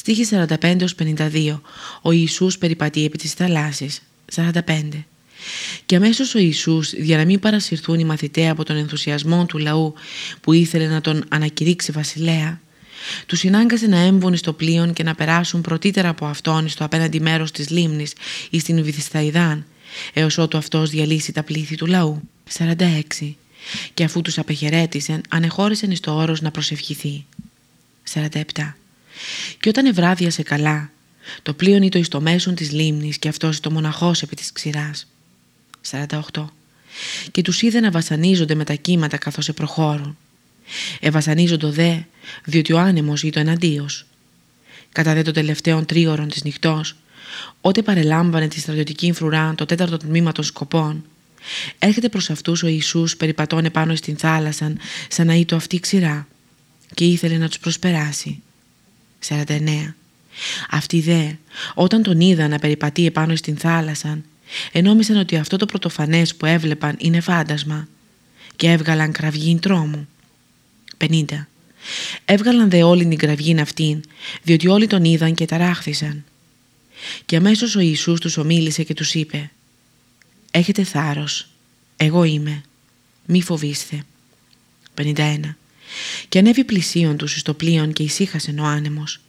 Στίχη 45-52 Ο Ιησούς περιπατεί επί της θαλάσσης 45 και αμέσως ο Ιησούς, για να μην παρασυρθούν οι μαθητές από τον ενθουσιασμό του λαού που ήθελε να τον ανακηρύξει βασιλέα, τους συνάγκασε να έμβουν στο πλοίο και να περάσουν πρωτύτερα από αυτόν στο απέναντι μέρος της λίμνης ή στην Βυθισταϊδάν, έως ότου αυτός διαλύσει τα πλήθη του λαού. 46. Και αφού τους απεχαιρέτησαν, ανεχώρησαν εις το όρος να προσευχηθεί. 47. Και όταν ευράδιασε καλά, το πλοίο ήτο εις το μέσον της λίμνης και αυτός το μοναχός επί της ξηράς. 48. Και τους είδε να βασανίζονται με τα κύματα καθώς επροχώρουν. Εβασανίζοντο δε, διότι ο άνεμος ήταν εναντίος. Κατά δε το τελευταίο τρίωρον της νυχτός, ότε παρελάμβανε τη στρατιωτική φρουρά το τέταρτο τμήμα των σκοπών, έρχεται προς αυτούς ο Ιησούς περιπατών επάνω στην θάλασσα σαν να είτο αυτή ξηρά και ήθελε να τους προσπεράσει. 49. Αυτοί δε, όταν τον είδα να περιπατεί επάνω στην θάλασσα, ενόμισαν ότι αυτό το πρωτοφανές που έβλεπαν είναι φάντασμα και έβγαλαν κραυγήν τρόμου. 50. Έβγαλαν δε όλη την κραυγήν αυτήν, διότι όλοι τον είδαν και ταράχθησαν. Και αμέσως ο Ιησούς τους ομίλησε και τους είπε «Έχετε θάρρος, εγώ είμαι, μη φοβήστε». 51. Και ανέβη πλησίον τους στο πλοίο και ησύχασε ο άνεμος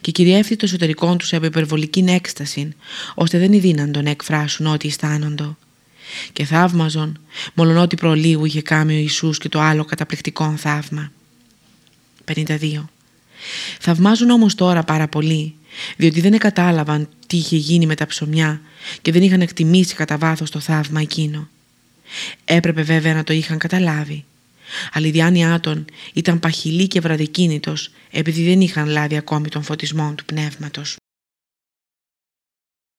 και κυριεύθη το εσωτερικό τους από υπερβολική έκσταση, ώστε δεν ειδύναν τον εκφράσουν ό,τι αισθάνοντο. Και θαύμαζον, μόλον ότι προλίγου είχε κάνει ο Ιησούς και το άλλο καταπληκτικό θαύμα. 52. Θαυμάζουν όμως τώρα πάρα πολύ, διότι δεν κατάλαβαν τι είχε γίνει με τα ψωμιά και δεν είχαν εκτιμήσει κατά βάθος το θαύμα εκείνο. Έπρεπε βέβαια να το είχαν καταλάβει αλλά η διάνοιά των ήταν παχυλή και βραδικίνητος επειδή δεν είχαν λάβει ακόμη τον φωτισμό του πνεύματος.